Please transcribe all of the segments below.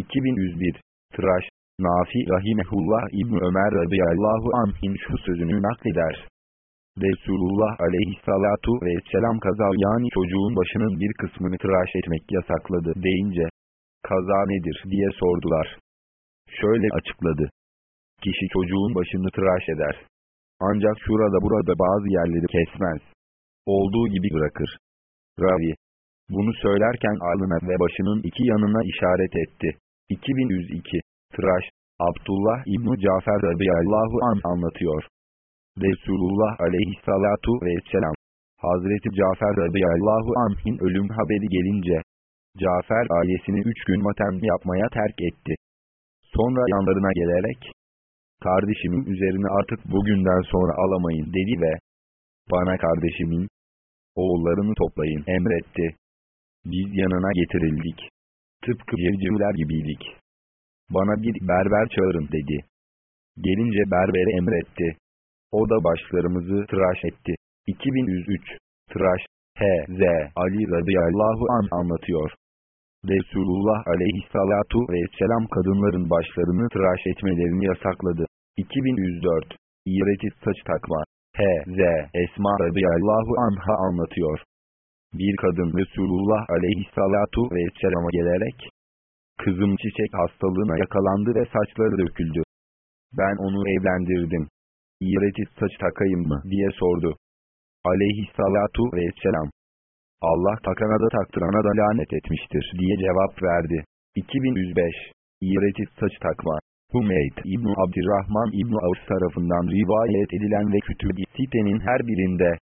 2101 Tıraş Nafi Rahimehullah İbni Ömer radıyallahu anh'in şu sözünü nakleder. Resulullah aleyhissalatu vesselam kaza yani çocuğun başının bir kısmını tıraş etmek yasakladı deyince, kaza nedir diye sordular. Şöyle açıkladı. Kişi çocuğun başını tıraş eder. Ancak şurada burada bazı yerleri kesmez. Olduğu gibi bırakır. Ravi. Bunu söylerken alnına ve başının iki yanına işaret etti. 2102 Tıraş Abdullah İbni Cafer radıyallahu an anlatıyor. Resulullah aleyhissalatu vesselam Hazreti Cafer radıyallahu anh'in ölüm haberi gelince Cafer ailesini üç gün matem yapmaya terk etti. Sonra yanlarına gelerek kardeşimin üzerine artık bugünden sonra alamayın dedi ve bana kardeşimin oğullarını toplayın emretti. Biz yanına getirildik. Tıpkı civcivler gibiydik. Bana bir berber çağırın dedi. Gelince berbere emretti. O da başlarımızı tıraş etti. 2103 Tıraş H.Z. Ali radıyallahu an anlatıyor. Resulullah aleyhissalatu vesselam kadınların başlarını tıraş etmelerini yasakladı. 2104 İğreti saç takma H.Z. Esma radıyallahu anha anlatıyor. Bir kadın Resulullah aleyhissalatu vesselama gelerek, Kızım çiçek hastalığına yakalandı ve saçları döküldü. Ben onu evlendirdim. İğreti saç takayım mı diye sordu. Aleyhissalatu vesselam. Allah takana da taktırana da lanet etmiştir diye cevap verdi. 2105 İğreti saç takma Hümeyt İbn Abdurrahman İbn Avs tarafından rivayet edilen ve kütüb-i sitenin her birinde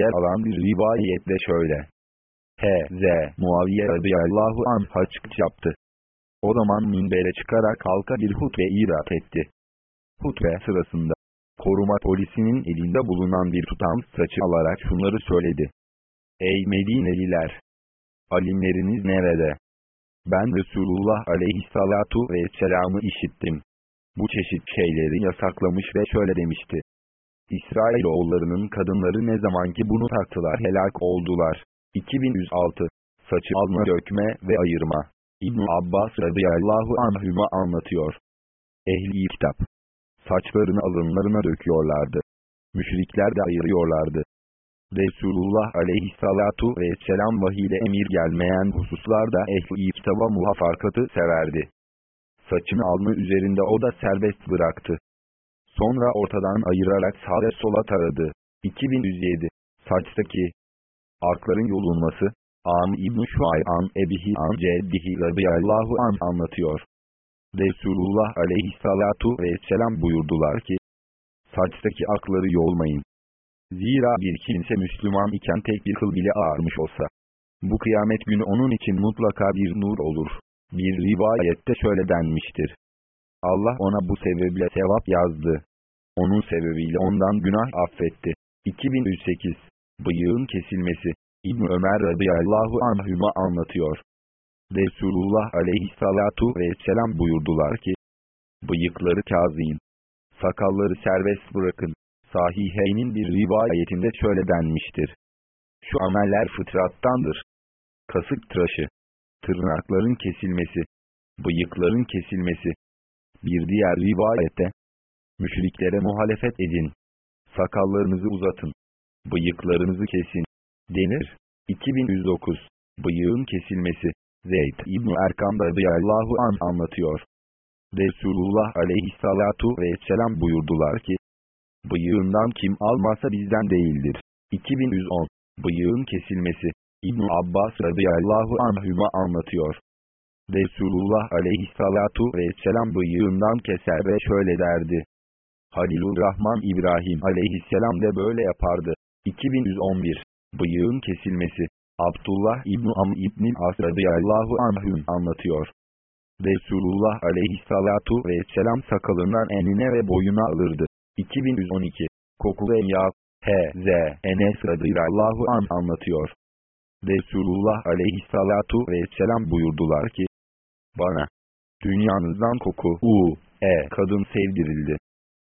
yer alan bir rivayette şöyle. H.Z. Muaviye radıyallahu anh haç yaptı. O zaman minbere çıkarak halka bir hutbe irat etti. Hutbe sırasında, koruma polisinin elinde bulunan bir tutam saçı alarak şunları söyledi. Ey Medineliler! Alimleriniz nerede? Ben Resulullah aleyhissalatu vesselam'ı işittim. Bu çeşit şeyleri yasaklamış ve şöyle demişti. İsrailoğullarının kadınları ne zaman ki bunu taktılar helak oldular. 2106 Saçı alma dökme ve ayırma ibn Abbas radıyallahu anhüma anlatıyor. Ehli kitap. Saçlarını alınlarına döküyorlardı. Müşrikler de ayırıyorlardı. Resulullah aleyhissalatu vesselam vahiyle emir gelmeyen hususlarda ehli kitaba muhafakatı severdi. Saçını alnı üzerinde o da serbest bıraktı. Sonra ortadan ayırarak sağa sola taradı. 2107 Saçtaki Arkların yolunması Am İbn-i Şuay'an Ebihi An Ceddihi radıyallahu an anlatıyor. Resulullah aleyhissalatu vesselam buyurdular ki, saçtaki akları yolmayın. Zira bir kimse Müslüman iken tek bir kıl bile ağarmış olsa, bu kıyamet günü onun için mutlaka bir nur olur. Bir rivayette şöyle denmiştir. Allah ona bu sebeple sevap yazdı. Onun sebebiyle ondan günah affetti. 2008 Bıyığın kesilmesi İbn Ömer radıyallahu anhüma anlatıyor. Resulullah aleyhissalatu vesselam buyurdular ki, bıyıkları kazıyın, sakalları serbest bırakın. Sahiheynin bir rivayetinde şöyle denmiştir. Şu ameller fıtrattandır. Kasık tıraşı, tırnakların kesilmesi, bıyıkların kesilmesi. Bir diğer rivayette, müşriklere muhalefet edin, sakallarınızı uzatın, bıyıklarınızı kesin, denir. 2109 Bıyığın kesilmesi Zeyd İbn Erkam radıyallahu an anlatıyor. Resulullah aleyhissalatu vesselam buyurdular ki, Bıyığından kim almazsa bizden değildir. 2110 Bıyığın kesilmesi İbn Abbas radıyallahu anhüma anlatıyor. Resulullah aleyhissalatu vesselam bıyığından keser ve şöyle derdi. Halilur Rahman İbrahim aleyhisselam de böyle yapardı. 2111 Bıyığın kesilmesi Abdullah İbn Am İbn As radıyallahu anhüm anlatıyor. Resulullah aleyhissalatu vesselam sakalından enine ve boyuna alırdı. 2112 Kokulu Emya H.Z. Enes radıyallahu an anlatıyor. Resulullah aleyhissalatu vesselam buyurdular ki, Bana, dünyanızdan koku, u, e, kadın sevdirildi.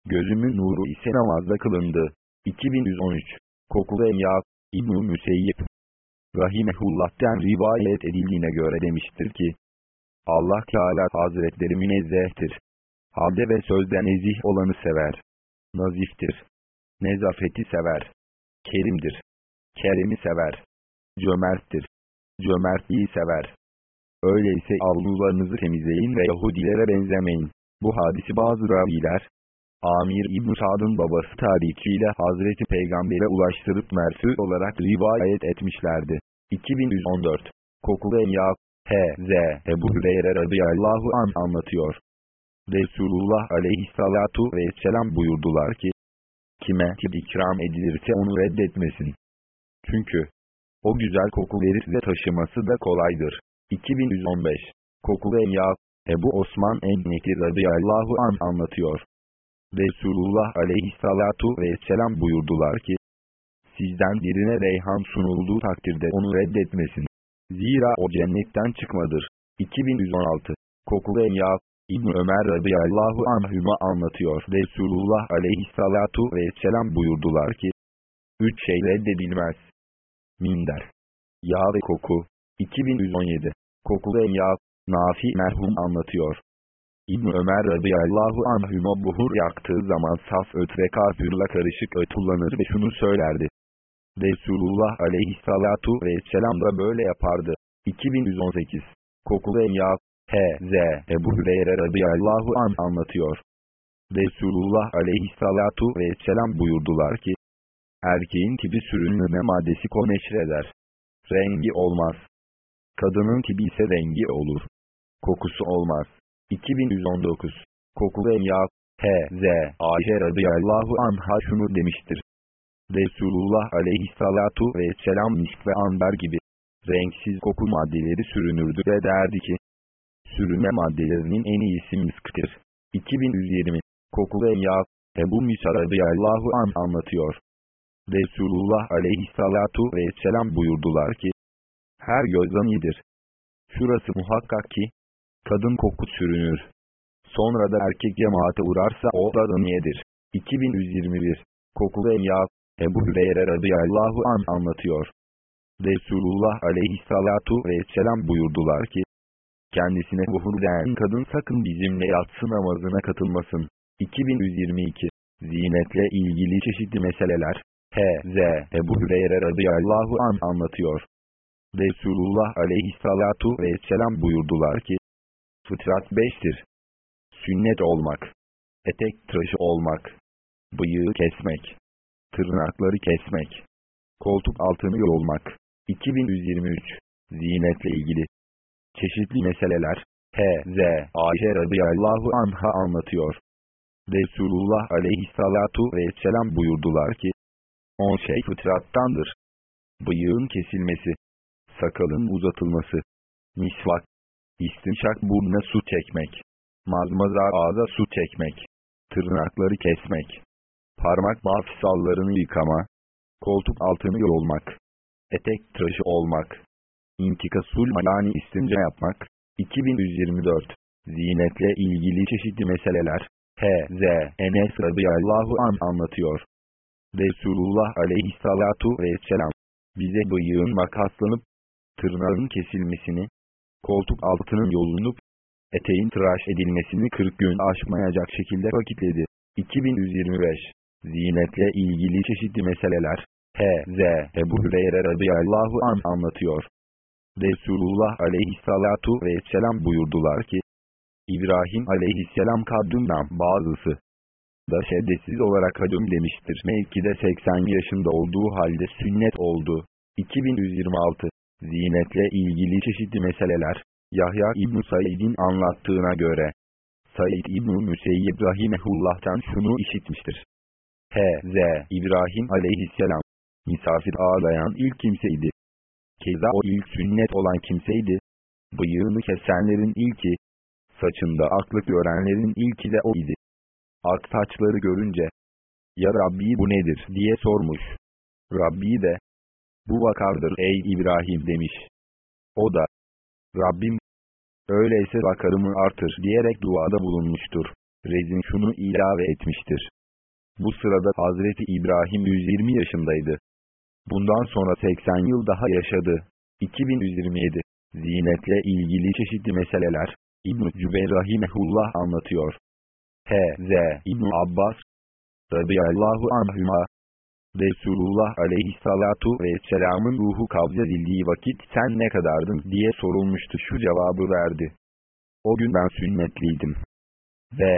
Gözümün nuru ise namazda kılındı. 2113 Kokulu Emya İbn-i Müseyyip Rahimehullah'ten rivayet edildiğine göre demiştir ki, Allah Teala Hazretleri münezzehtir. Halde ve sözde nezih olanı sever. Naziftir. Nezafeti sever. Kerimdir. Kerimi sever. Cömerttir. Cömertliği sever. Öyleyse avlularınızı temizleyin ve Yahudilere benzemeyin. Bu hadisi bazı raviler, Amir İbn Sad'ın babası tarihiyle Hazreti Peygamber'e ulaştırıp merfü olarak rivayet etmişlerdi. 2114 Kokulu Emya H.Z. Ebu Hüreyre radıyallahu an anlatıyor. Resulullah aleyhissalatu vesselam buyurdular ki, kime tib ikram edilirse onu reddetmesin. Çünkü, o güzel koku verirse taşıması da kolaydır. 2115 Kokulu Emya Ebu Osman Enneki radıyallahu an anlatıyor. Resulullah aleyhissalatu vesselam buyurdular ki, sizden birine reyhan sunulduğu takdirde onu reddetmesin. Zira o cennetten çıkmadır. 2116 Kokulu Emya İbn Ömer radıyallahu anhüma anlatıyor. Resulullah aleyhissalatu vesselam buyurdular ki, Üç şey reddedilmez. Minder. Yağ ve koku. 2117 Kokulu Emya Nafi merhum anlatıyor. İbn Ömer radıyallahu anhüma buhur yaktığı zaman saf öt ve kafirle karışık öt kullanır ve şunu söylerdi. Resulullah aleyhissalatu vesselam da böyle yapardı. 2118 Kokulu Emya H.Z. Ebu Hüreyre radıyallahu an anlatıyor. Resulullah aleyhissalatu vesselam buyurdular ki, Erkeğin tibi sürünme maddesi koneşreder. Rengi olmaz. Kadının tibi ise rengi olur. Kokusu olmaz. 2119 Kokulu Emya H.Z. Ayşe radıyallahu anha şunu demiştir. Resulullah aleyhissalatu vesselam misk ve amber gibi renksiz koku maddeleri sürünürdü ve derdi ki, sürünme maddelerinin en iyisi misktir. 2120 Kokulu Emya Ebu Musa radıyallahu an anlatıyor. Resulullah aleyhissalatu vesselam buyurdular ki, her gözden iyidir. Şurası muhakkak ki, kadın koku sürünür. Sonra da erkek cemaate uğrarsa o da niyedir. 2121 Kokulu Emya Ebu Hüreyre radıyallahu an anlatıyor. Resulullah aleyhissalatu vesselam buyurdular ki, kendisine buhur den kadın sakın bizimle yatsı namazına katılmasın. 2122 Zinetle ilgili çeşitli meseleler H.Z. Ebu Hüreyre radıyallahu an anlatıyor. Resulullah aleyhissalatu vesselam buyurdular ki, Fıtrat beştir. Sünnet olmak, etek tıraşı olmak, bıyığı kesmek, tırnakları kesmek, koltuk altını yolmak. 2123 Zinetle ilgili Çeşitli meseleler H.Z. Ayşe radıyallahu anha anlatıyor. Resulullah aleyhissalatu vesselam buyurdular ki, On şey fıtrattandır. Bıyığın kesilmesi, sakalın uzatılması, misvak, istinşak burnuna su çekmek, mazmaza ağza su çekmek, tırnakları kesmek, parmak mafsallarını yıkama, koltuk altını yolmak, etek tıraşı olmak, intika sulma yani istince yapmak, 2124, zinetle ilgili çeşitli meseleler, H.Z. Enes radıyallahu an anlatıyor. Resulullah aleyhissalatu vesselam, bize bıyığın makaslanıp, tırnağın kesilmesini, koltuk altının yolunup, eteğin tıraş edilmesini 40 gün aşmayacak şekilde vakitledi. 2125 Zinetle ilgili çeşitli meseleler H.Z. Ebu Hüreyre radıyallahu an anlatıyor. Resulullah aleyhissalatu vesselam buyurdular ki, İbrahim aleyhisselam kadından bazısı da şeddetsiz olarak hadım demiştir. Mevkide 80 yaşında olduğu halde sünnet oldu. 2126 Zinetle ilgili çeşitli meseleler, Yahya İbn Said'in anlattığına göre, Said İbn Müseyyib Rahimehullah'tan şunu işitmiştir. H.Z. İbrahim aleyhisselam, misafir ağlayan ilk kimseydi. Keza o ilk sünnet olan kimseydi. Bıyığını kesenlerin ilki, saçında aklık görenlerin ilki de o idi. Ak saçları görünce, ya Rabbi bu nedir diye sormuş. Rabbi de, bu vakardır ey İbrahim demiş. O da, Rabbim, öyleyse vakarımı artır diyerek duada bulunmuştur. Rezin şunu ilave etmiştir. Bu sırada Hazreti İbrahim 120 yaşındaydı. Bundan sonra 80 yıl daha yaşadı. 2127 Zinetle ilgili çeşitli meseleler, İbn-i Cübeyr Rahimehullah anlatıyor. H.Z. ibn Abbas, radıyallahu anhüma, Resulullah aleyhissalatu vesselamın ruhu kabzedildiği vakit sen ne kadardın diye sorulmuştu şu cevabı verdi. O gün ben sünnetliydim. Ve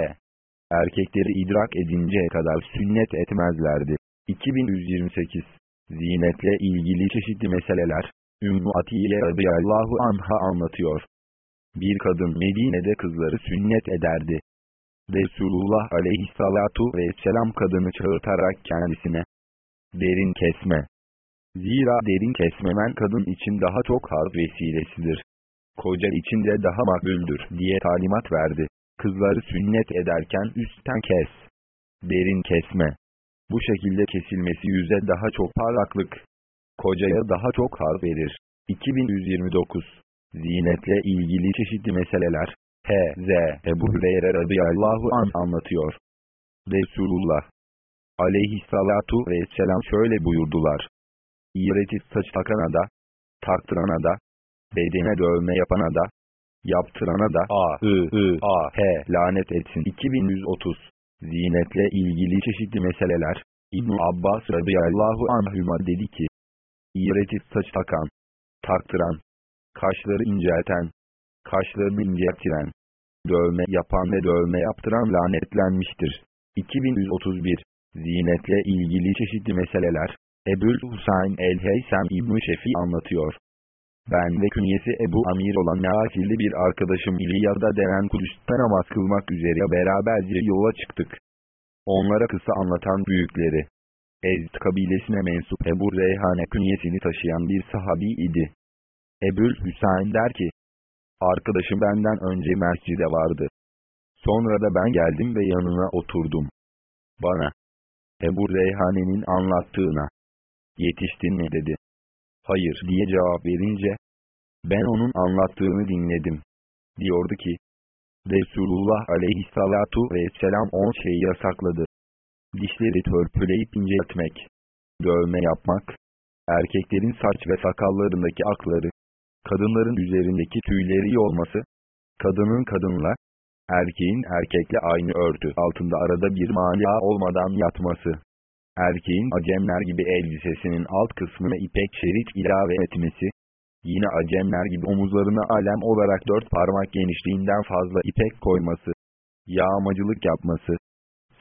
erkekleri idrak edinceye kadar sünnet etmezlerdi. 2128 Zinetle ilgili çeşitli meseleler Ümmü Atiye radıyallahu anha anlatıyor. Bir kadın Medine'de kızları sünnet ederdi. Resulullah aleyhissalatu vesselam kadını çağırtarak kendisine derin kesme. Zira derin kesmemen kadın için daha çok haz vesilesidir. Koca için de daha makbuldür diye talimat verdi. Kızları sünnet ederken üstten kes. Derin kesme. Bu şekilde kesilmesi yüze daha çok parlaklık. Kocaya daha çok haz verir. 2129 Zinetle ilgili çeşitli meseleler H.Z. Ebu Hüreyre radıyallahu an anlatıyor. Resulullah aleyhissalatu vesselam şöyle buyurdular. İğreti saç takana da, taktırana da, bedene dövme yapana da, yaptırana da a, ı, ı, a, h, lanet etsin. 2130 Zinetle ilgili çeşitli meseleler, ibn Abbas radıyallahu anhüma dedi ki, İğreti saç takan, taktıran, kaşları incelten, kaşlarını inceltiren, dövme yapan ve dövme yaptıran lanetlenmiştir. 2131 Zinetle ilgili çeşitli meseleler, Ebul Husayn el-Heysem İbn-i Şefi anlatıyor. Ben ve künyesi Ebu Amir olan Nafilli bir arkadaşım İliyada denen Kudüs'te namaz kılmak üzere beraberce yola çıktık. Onlara kısa anlatan büyükleri. Ezd kabilesine mensup Ebu Reyhane künyesini taşıyan bir sahabi idi. Ebul Hüsayin der ki, Arkadaşım benden önce mescide vardı. Sonra da ben geldim ve yanına oturdum. Bana, Ebu Reyhane'nin anlattığına, yetiştin mi dedi. Hayır diye cevap verince, ben onun anlattığını dinledim. Diyordu ki, Resulullah aleyhissalatu vesselam on şeyi yasakladı. Dişleri törpüleyip inceltmek, dövme yapmak, erkeklerin saç ve sakallarındaki akları, kadınların üzerindeki tüyleri yolması, kadının kadınla, erkeğin erkekle aynı örtü altında arada bir mania olmadan yatması, erkeğin acemler gibi elbisesinin alt kısmına ipek şerit ilave etmesi, yine acemler gibi omuzlarına alem olarak dört parmak genişliğinden fazla ipek koyması, yağmacılık yapması,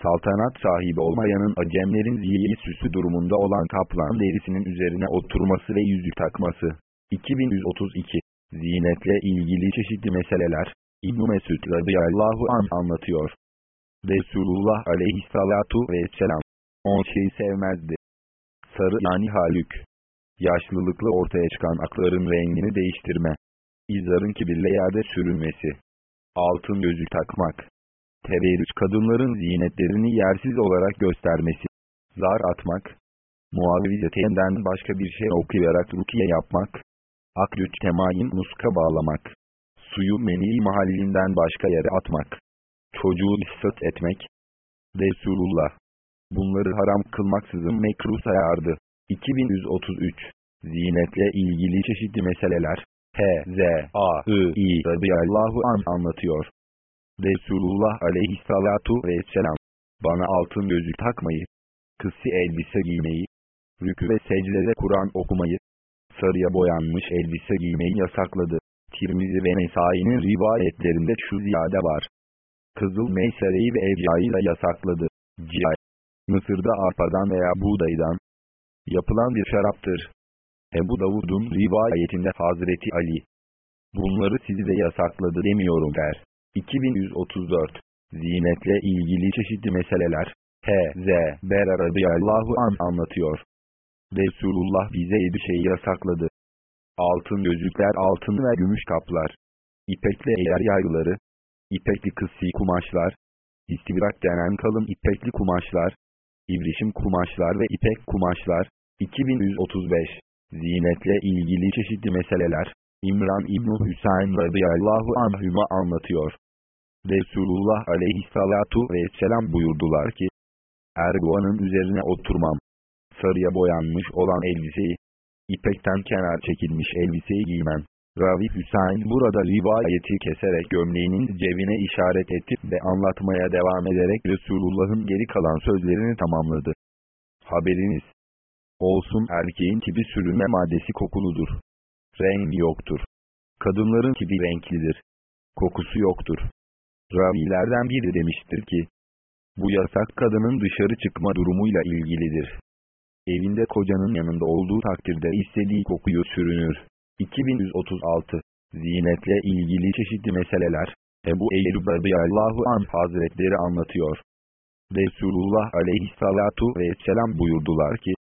saltanat sahibi olmayanın acemlerin ziyeli süsü durumunda olan kaplan derisinin üzerine oturması ve yüzük takması. 2132 Zinetle ilgili çeşitli meseleler İbn-i Mesud radıyallahu an anlatıyor. Resulullah aleyhissalatu vesselam on şeyi sevmezdi. Sarı yani halük. Yaşlılıkla ortaya çıkan akların rengini değiştirme. İzarın kibirle yerde sürülmesi. Altın gözü takmak. Teberrüç kadınların zinetlerini yersiz olarak göstermesi. Zar atmak. Muavvizeteynden başka bir şey okuyarak rukiye yapmak. Aklüç temayin muska bağlamak. Suyu menil mahallinden başka yere atmak. Çocuğu issat etmek. Resulullah. Bunları haram kılmaksızın mekruh sayardı. 2133 Zinetle ilgili çeşitli meseleler H.Z. A.I. radıyallahu an anlatıyor. Resulullah aleyhissalatu vesselam bana altın gözlük takmayı, kısi elbise giymeyi, rükü ve secdede Kur'an okumayı, sarıya boyanmış elbise giymeyi yasakladı. Tirmizi ve Nesai'nin rivayetlerinde şu ziyade var. Kızıl meysereyi ve evyayı da yasakladı. Cihay. Mısır'da arpadan veya buğdaydan yapılan bir şaraptır. Ebu Davud'un rivayetinde Hazreti Ali. Bunları sizi de yasakladı demiyorum der. 2134 Zinetle ilgili çeşitli meseleler H.Z. Bera radıyallahu an anlatıyor. Resulullah bize yedi şeyi yasakladı. Altın gözlükler altın ve gümüş kaplar. İpekli eğer yayları. İpekli kıssi kumaşlar. İstibrak denen kalın ipekli kumaşlar. İbrişim kumaşlar ve ipek kumaşlar. 2135 Zinetle ilgili çeşitli meseleler. İmran İbn Hüseyin radıyallahu anhüma anlatıyor. Resulullah aleyhissalatu vesselam buyurdular ki, Erdoğan'ın üzerine oturmam. Sarıya boyanmış olan elbiseyi, ipekten kenar çekilmiş elbiseyi giymem. Ravi Hüseyin burada rivayeti keserek gömleğinin cebine işaret etti ve anlatmaya devam ederek Resulullah'ın geri kalan sözlerini tamamladı. Haberiniz olsun erkeğin tipi sürünme maddesi kokuludur. Rengi yoktur. Kadınların tipi renklidir. Kokusu yoktur. Ravilerden biri demiştir ki, bu yasak kadının dışarı çıkma durumuyla ilgilidir. Evinde kocanın yanında olduğu takdirde istediği kokuyu sürünür. 2136 Zinetle ilgili çeşitli meseleler Ebu Eyyub radıyallahu anh hazretleri anlatıyor. Resulullah aleyhissalatu vesselam buyurdular ki,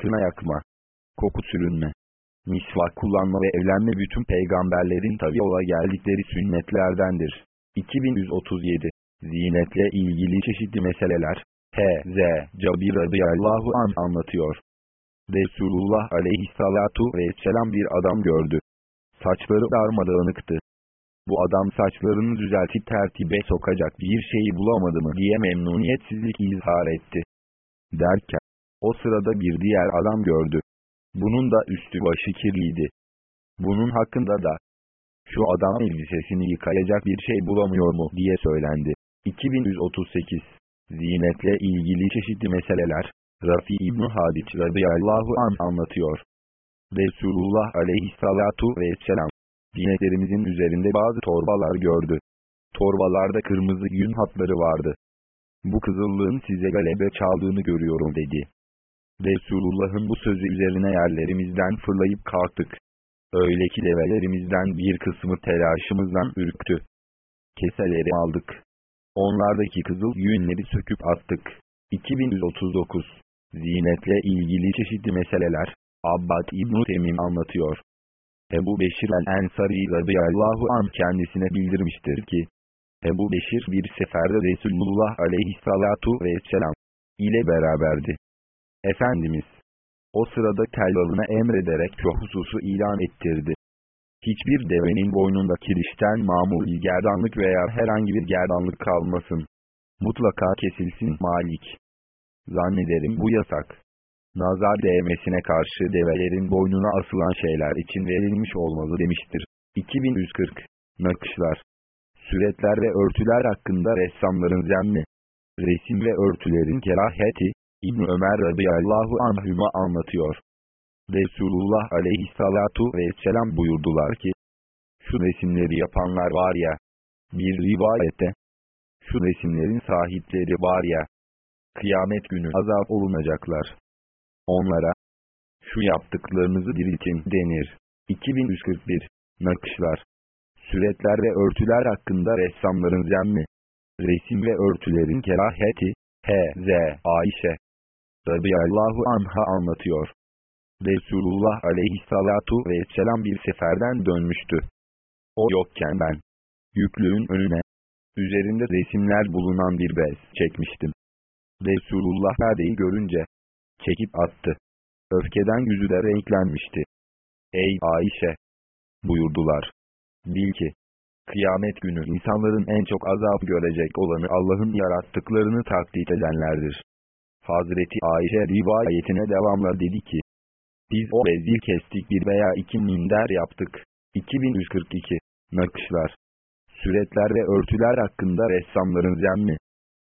Kına yakma, koku sürünme, misvak kullanma ve evlenme bütün peygamberlerin tabi ola geldikleri sünnetlerdendir. 2137 Zinetle ilgili çeşitli meseleler H.Z. Cabir radıyallahu an anlatıyor. Resulullah aleyhissalatu vesselam bir adam gördü. Saçları darmadağınıktı. Bu adam saçlarını düzeltip tertibe sokacak bir şeyi bulamadı mı diye memnuniyetsizlik izhar etti. Derken, o sırada bir diğer adam gördü. Bunun da üstü başı kirliydi. Bunun hakkında da, şu adam elbisesini yıkayacak bir şey bulamıyor mu diye söylendi. 2138 Zinetle ilgili çeşitli meseleler, Rafi İbn Hadid radıyallahu an anlatıyor. Resulullah aleyhissalatu vesselam, zinetlerimizin üzerinde bazı torbalar gördü. Torbalarda kırmızı yün hatları vardı. Bu kızıllığın size galebe çaldığını görüyorum dedi. Resulullah'ın bu sözü üzerine yerlerimizden fırlayıp kalktık. Öyle ki develerimizden bir kısmı telaşımızdan ürktü. Keseleri aldık. Onlardaki kızıl yünleri söküp attık. 2139 Zinetle ilgili çeşitli meseleler Abbad İbn-i Temim anlatıyor. Ebu Beşir el-Ensari radıyallahu an kendisine bildirmiştir ki, Ebu Beşir bir seferde Resulullah aleyhissalatu vesselam ile beraberdi. Efendimiz, o sırada tellalına emrederek şu hususu ilan ettirdi. Hiçbir devenin boynunda kirişten mamul gerdanlık veya herhangi bir gerdanlık kalmasın. Mutlaka kesilsin Malik. Zannederim bu yasak. Nazar değmesine karşı develerin boynuna asılan şeyler için verilmiş olmalı demiştir. 2140 Nakışlar Süretler ve örtüler hakkında ressamların zemmi. Resim ve örtülerin keraheti, İbn Ömer radıyallahu anhüma anlatıyor. Resulullah aleyhissalatu vesselam buyurdular ki, şu resimleri yapanlar var ya, bir rivayette, şu resimlerin sahipleri var ya, kıyamet günü azap olunacaklar. Onlara, şu yaptıklarınızı diriltin denir. 2141 Nakışlar Süretler ve örtüler hakkında ressamların zemmi. Resim ve örtülerin keraheti, H.Z. Ayşe radıyallahu anha anlatıyor. Resulullah aleyhissalatu vesselam bir seferden dönmüştü. O yokken ben, yüklüğün önüne, üzerinde resimler bulunan bir bez çekmiştim. Resulullah perdeyi görünce, çekip attı. Öfkeden yüzü de renklenmişti. Ey Ayşe! Buyurdular. Bil ki, kıyamet günü insanların en çok azap görecek olanı Allah'ın yarattıklarını taklit edenlerdir. Hazreti Ayşe rivayetine devamla dedi ki, biz o bezil kestik bir veya iki minder yaptık. 2142 Nakışlar Süretler ve örtüler hakkında ressamların zemmi.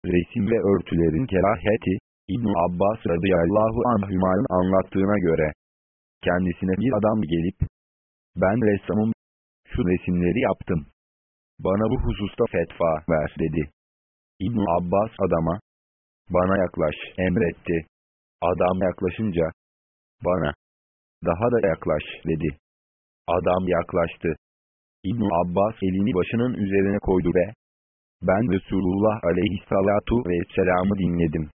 Resim ve örtülerin keraheti, İbn Abbas radıyallahu anhümanın anlattığına göre, kendisine bir adam gelip, ben ressamım, şu resimleri yaptım. Bana bu hususta fetva ver dedi. İbn Abbas adama, bana yaklaş emretti. Adam yaklaşınca, bana, daha da yaklaş dedi. Adam yaklaştı. İbn Abbas elini başının üzerine koydu ve ben Resulullah aleyhissalatu vesselam'ı dinledim.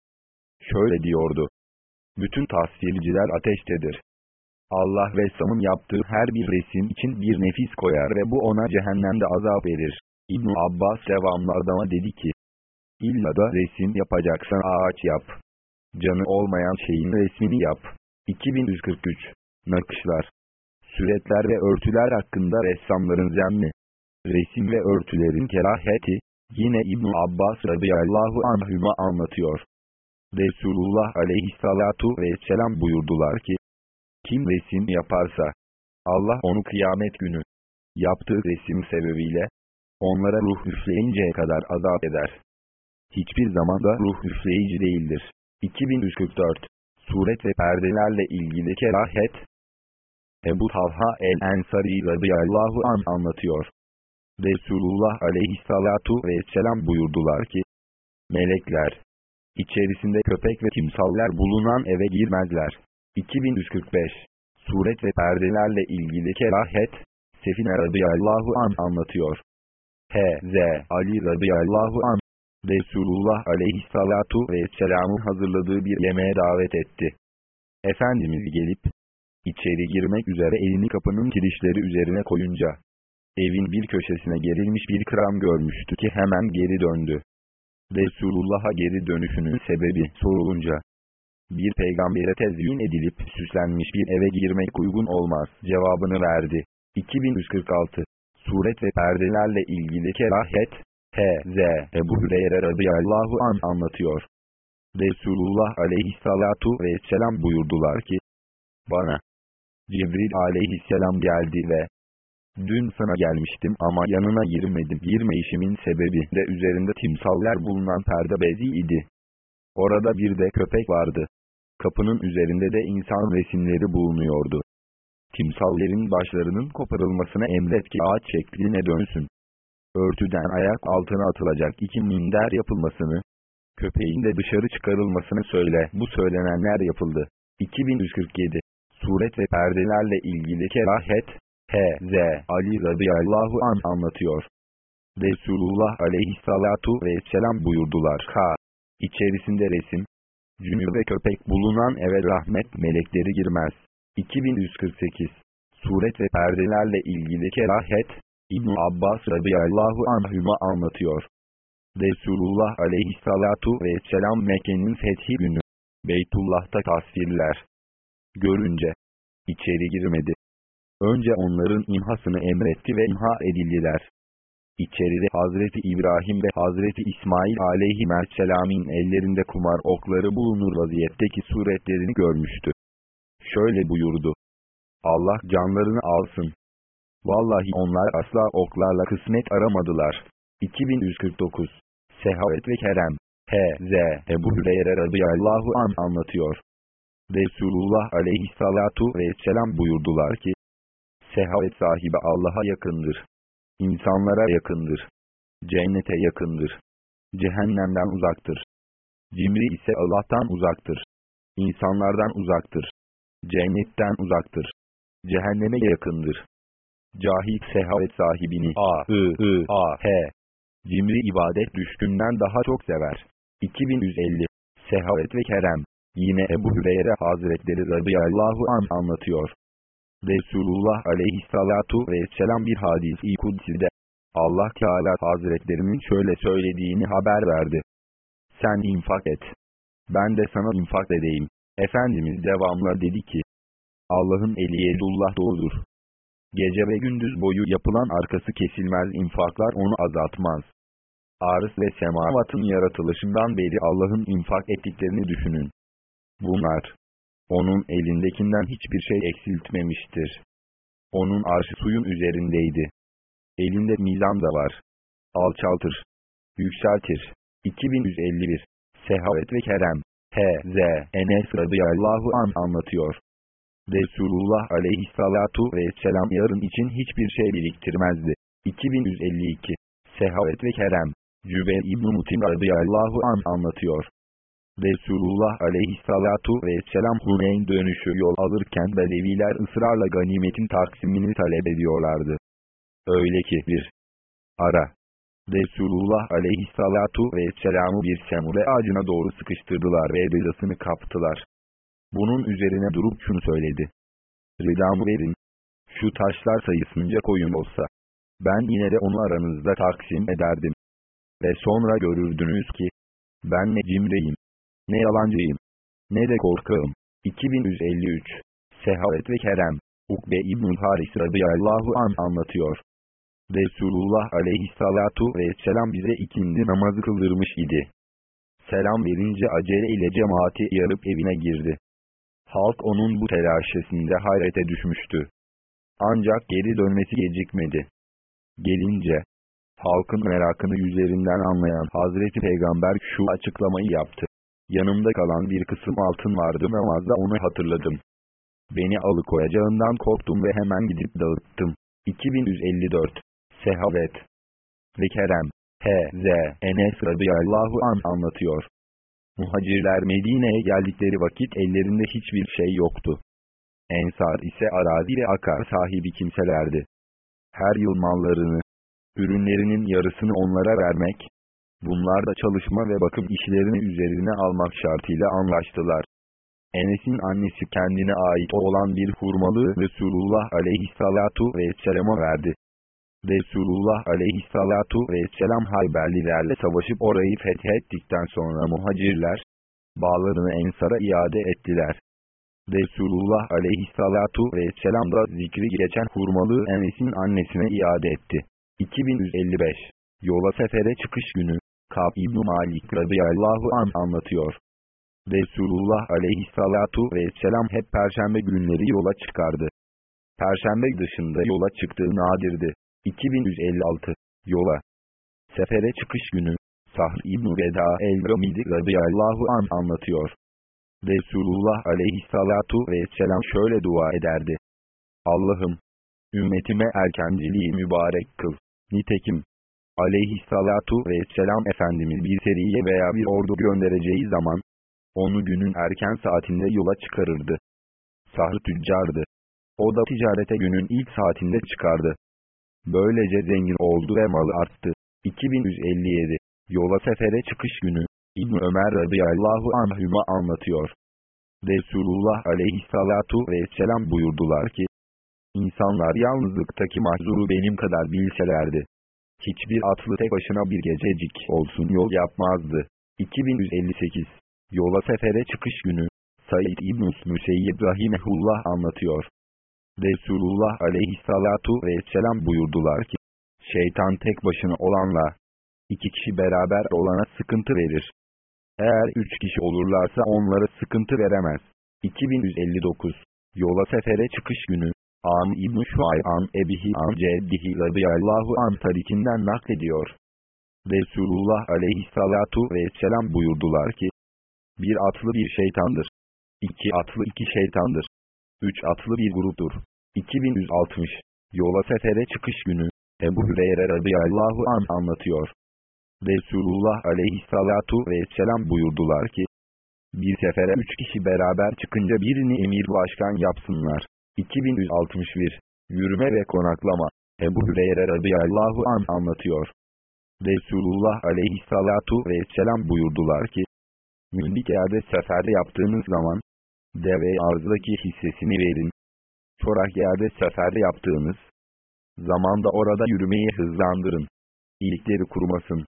Şöyle diyordu. Bütün tasvirciler ateştedir. Allah Vessam'ın yaptığı her bir resim için bir nefis koyar ve bu ona cehennemde azap verir. İbn Abbas devamlı adama dedi ki, İlla da resim yapacaksan ağaç yap. Canı olmayan şeyin resmini yap. 2143 Nakışlar Süretler ve örtüler hakkında ressamların zemmi. Resim ve örtülerin keraheti, yine İbn Abbas radıyallahu anhüma anlatıyor. Resulullah aleyhissalatu vesselam buyurdular ki, kim resim yaparsa, Allah onu kıyamet günü, Yaptığı resim sebebiyle, onlara ruh üfleyinceye kadar azap eder. Hiçbir zaman da ruh üfleyici değildir. 2144 Suret ve perdelerle ilgili kerahet Ebu Talha el-Ensari radıyallahu an anlatıyor. Resulullah aleyhissalatu vesselam buyurdular ki, Melekler, içerisinde köpek ve timsaller bulunan eve girmezler. 2145 Suret ve perdelerle ilgili kerahet, Sefine radıyallahu an anlatıyor. H.Z. Ali radıyallahu an, Resulullah aleyhissalatu vesselam'ın hazırladığı bir yemeğe davet etti. Efendimiz gelip, içeri girmek üzere elini kapının kirişleri üzerine koyunca, evin bir köşesine gerilmiş bir kram görmüştü ki hemen geri döndü. Resulullah'a geri dönüşünün sebebi sorulunca, bir peygambere tezyin edilip süslenmiş bir eve girmek uygun olmaz cevabını verdi. 2146 Suret ve perdelerle ilgili kerahet, H.Z. Ebu Hüreyre radıyallahu an anlatıyor. Resulullah aleyhissalatu vesselam buyurdular ki, bana, Cibril aleyhisselam geldi ve, dün sana gelmiştim ama yanına girmedim. Girmeyişimin sebebi de üzerinde timsaller bulunan perde bezi idi. Orada bir de köpek vardı. Kapının üzerinde de insan resimleri bulunuyordu. Timsallerin başlarının koparılmasına emret ki ağaç şekline dönsün. Örtüden ayak altına atılacak iki minder yapılmasını, köpeğin de dışarı çıkarılmasını söyle. Bu söylenenler yapıldı. 2147 Suret ve perdelerle ilgili kerahet, H.Z. Ali radıyallahu an anlatıyor. Resulullah aleyhissalatu vesselam buyurdular. K. İçerisinde resim, cünür ve köpek bulunan eve rahmet melekleri girmez. 2148 Suret ve perdelerle ilgili kerahet, ibn Abbas radıyallahu anhüma anlatıyor. Resulullah aleyhissalatu vesselam Mekke'nin fethi günü, Beytullah'ta tasvirler. Görünce, içeri girmedi. Önce onların imhasını emretti ve imha edildiler. İçeride Hazreti İbrahim ve Hazreti İsmail aleyhisselamın ellerinde kumar okları bulunur vaziyetteki suretlerini görmüştü. Şöyle buyurdu. Allah canlarını alsın. Vallahi onlar asla oklarla kısmet aramadılar. 2149 Sehavet ve Kerem H.Z. Ebu Hüreyre radıyallahu an anlatıyor. Resulullah aleyhissalatu vesselam buyurdular ki, Sehavet sahibi Allah'a yakındır. İnsanlara yakındır. Cennete yakındır. Cehennemden uzaktır. Cimri ise Allah'tan uzaktır. İnsanlardan uzaktır. Cennetten uzaktır. Cehenneme yakındır. Cahil sehavet sahibini a, ı, ı, a, h. Cimri ibadet düşkünden daha çok sever. 2150 Sehavet ve Kerem Yine Ebu Hüreyre Hazretleri radıyallahu an anlatıyor. Resulullah aleyhissalatu vesselam bir hadis-i kudside Allah Teala Hazretlerinin şöyle söylediğini haber verdi. Sen infak et. Ben de sana infak edeyim. Efendimiz devamla dedi ki, Allah'ın eli yedullah doludur. Gece ve gündüz boyu yapılan arkası kesilmez infaklar onu azaltmaz. Arız ve semavatın yaratılışından beri Allah'ın infak ettiklerini düşünün. Bunlar, onun elindekinden hiçbir şey eksiltmemiştir. Onun arşı suyun üzerindeydi. Elinde mizan da var. Alçaltır. Yükseltir. 2151 Sehavet ve Kerem H.Z. Enes radıyallahu an anlatıyor. Resulullah aleyhissalatu vesselam yarın için hiçbir şey biriktirmezdi. 2152 Sehavet ve Kerem Cübeyr İbn-i Mutim radıyallahu an anlatıyor. Resulullah aleyhissalatu vesselam Huneyn dönüşü yol alırken Bedeviler ısrarla ganimetin taksimini talep ediyorlardı. Öyle ki bir ara Resulullah aleyhissalatu vesselam'ı bir semure ağacına doğru sıkıştırdılar ve rızasını kaptılar. Bunun üzerine durup şunu söyledi. Rıdamı verin. Şu taşlar sayısınca koyun olsa. Ben yine de onu aranızda taksim ederdim. Ve sonra görürdünüz ki, ben ne cimreyim, ne yalancıyım, ne de korkağım. 2153 Sehavet ve Kerem Ukbe İbn-i Haris radıyallahu an anlatıyor. Resulullah aleyhissalatu vesselam bize ikindi namazı kıldırmış idi. Selam verince acele ile cemaati yarıp evine girdi. Halk onun bu telaşesinde hayrete düşmüştü. Ancak geri dönmesi gecikmedi. Gelince, halkın merakını yüzlerinden anlayan Hazreti Peygamber şu açıklamayı yaptı. Yanımda kalan bir kısım altın vardı namazda onu hatırladım. Beni alıkoyacağından korktum ve hemen gidip dağıttım. 2154 Sehavet ve Kerem H.Z. Enes radıyallahu an anlatıyor. Muhacirler Medine'ye geldikleri vakit ellerinde hiçbir şey yoktu. Ensar ise arazi ve akar sahibi kimselerdi. Her yıl mallarını, ürünlerinin yarısını onlara vermek, bunlar da çalışma ve bakım işlerini üzerine almak şartıyla anlaştılar. Enes'in annesi kendine ait olan bir hurmalı Resulullah aleyhissalatu vesselam'a verdi. Resulullah aleyhissalatu vesselam Hayberlilerle savaşıp orayı fethettikten sonra muhacirler, bağlarını Ensar'a iade ettiler. Resulullah aleyhissalatu vesselam da zikri geçen hurmalı Enes'in annesine iade etti. 2155 Yola sefere çıkış günü, Kab İbn Malik radıyallahu an anlatıyor. Resulullah aleyhissalatu vesselam hep perşembe günleri yola çıkardı. Perşembe dışında yola çıktığı nadirdi. 2156 Yola Sefere çıkış günü Sahr İbn Veda el-Ramidi radıyallahu an anlatıyor. Resulullah aleyhissalatu vesselam şöyle dua ederdi. Allah'ım, ümmetime erkenciliği mübarek kıl. Nitekim, aleyhissalatu vesselam Efendimiz bir seriye veya bir ordu göndereceği zaman, onu günün erken saatinde yola çıkarırdı. Sahrı tüccardı. O da ticarete günün ilk saatinde çıkardı. Böylece zengin oldu ve malı arttı. 2157 Yola sefere çıkış günü İbn Ömer radıyallahu anhüma anlatıyor. Resulullah aleyhissalatu vesselam buyurdular ki, İnsanlar yalnızlıktaki mahzuru benim kadar bilselerdi. Hiçbir atlı tek başına bir gececik olsun yol yapmazdı. 2158 Yola sefere çıkış günü Said İbn-i Müseyyib Rahimehullah anlatıyor. Resulullah aleyhissalatu vesselam buyurdular ki, şeytan tek başına olanla, iki kişi beraber olana sıkıntı verir. Eğer üç kişi olurlarsa onlara sıkıntı veremez. 2159 Yola sefere çıkış günü, An İbn Şuay'an Ebihi An Ceddihi radıyallahu an tarikinden naklediyor. Resulullah aleyhissalatu vesselam buyurdular ki, bir atlı bir şeytandır. İki atlı iki şeytandır. Üç atlı bir gruptur. 2160 Yola sefere çıkış günü, Ebu Hüreyre radıyallahu an anlatıyor. Resulullah aleyhissalatu vesselam buyurdular ki, bir sefere üç kişi beraber çıkınca birini emir başkan yapsınlar. 2161 Yürüme ve konaklama Ebu Hüreyre radıyallahu an anlatıyor. Resulullah aleyhissalatu vesselam buyurdular ki, Mündik yerde seferde yaptığınız zaman, deve arzdaki hissesini verin. Çorak yerde seferde yaptığınız zamanda orada yürümeyi hızlandırın. İlikleri kurumasın.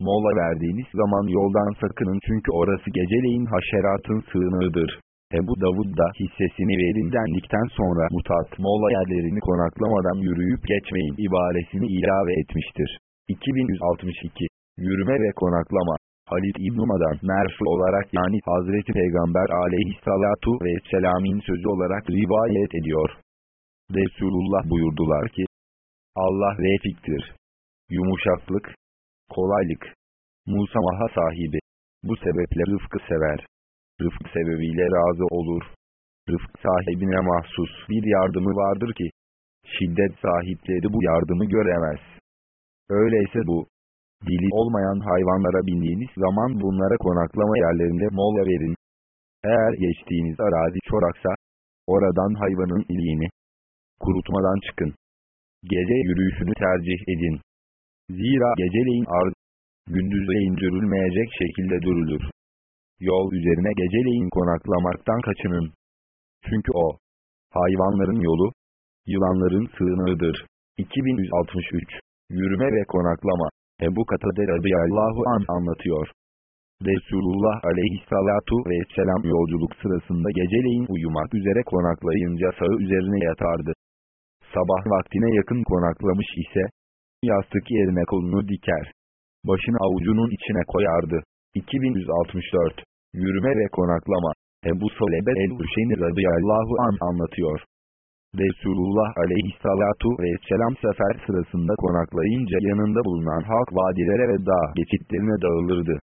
Mola verdiğiniz zaman yoldan sakının çünkü orası geceleyin haşeratın sığınığıdır. Ebu Davud da hissesini verin dendikten sonra mutat mola yerlerini konaklamadan yürüyüp geçmeyin ibaresini ilave etmiştir. 2162 Yürüme ve konaklama Halid İbn-i merfu olarak yani Hazreti Peygamber aleyhissalatu vesselam'in sözü olarak rivayet ediyor. Resulullah buyurdular ki, Allah refiktir. Yumuşaklık, kolaylık, musamaha sahibi. Bu sebeple rıfkı sever. Rıfk sebebiyle razı olur. Rıfk sahibine mahsus bir yardımı vardır ki, şiddet sahipleri bu yardımı göremez. Öyleyse bu, dili olmayan hayvanlara bindiğiniz zaman bunlara konaklama yerlerinde mola verin. Eğer geçtiğiniz arazi çoraksa, oradan hayvanın iliğini kurutmadan çıkın. Gece yürüyüşünü tercih edin. Zira geceleyin arz, gündüzleyin görülmeyecek şekilde durulur. Yol üzerine geceleyin konaklamaktan kaçının. Çünkü o, hayvanların yolu, yılanların sığınığıdır. 2163 Yürüme ve konaklama Ebu Katade radıyallahu an anlatıyor. Resulullah aleyhissalatu vesselam yolculuk sırasında geceleyin uyumak üzere konaklayınca sağı üzerine yatardı. Sabah vaktine yakın konaklamış ise, yastık yerine kolunu diker. Başını avucunun içine koyardı. 2164 Yürüme ve konaklama Ebu Salebe el-Hüşeyni radıyallahu an anlatıyor. Resulullah aleyhissalatu vesselam sefer sırasında konaklayınca yanında bulunan halk vadilere ve dağ geçitlerine dağılırdı.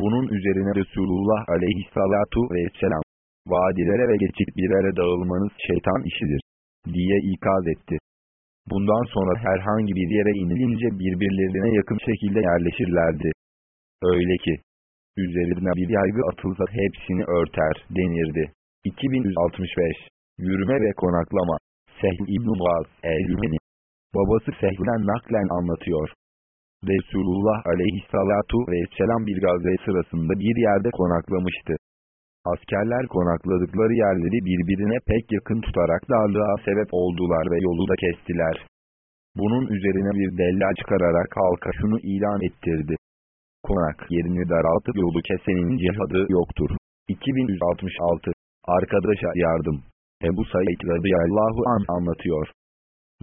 Bunun üzerine Resulullah aleyhissalatu vesselam, vadilere ve geçitlere dağılmanız şeytan işidir, diye ikaz etti. Bundan sonra herhangi bir yere inilince birbirlerine yakın şekilde yerleşirlerdi. Öyle ki, üzerine bir yaygı atılsa hepsini örter denirdi. 2165 Yürüme ve konaklama Sehl İbn-i Muaz el-Yümeni Babası Sehl'den naklen anlatıyor. Resulullah aleyhissalatu vesselam bir gazve sırasında bir yerde konaklamıştı. Askerler konakladıkları yerleri birbirine pek yakın tutarak darlığa sebep oldular ve yolu da kestiler. Bunun üzerine bir della çıkararak halka şunu ilan ettirdi. Konak yerini daraltıp yolu kesenin cihadı yoktur. 2166 Arkadaşa yardım Ebu Said radıyallahu an anlatıyor.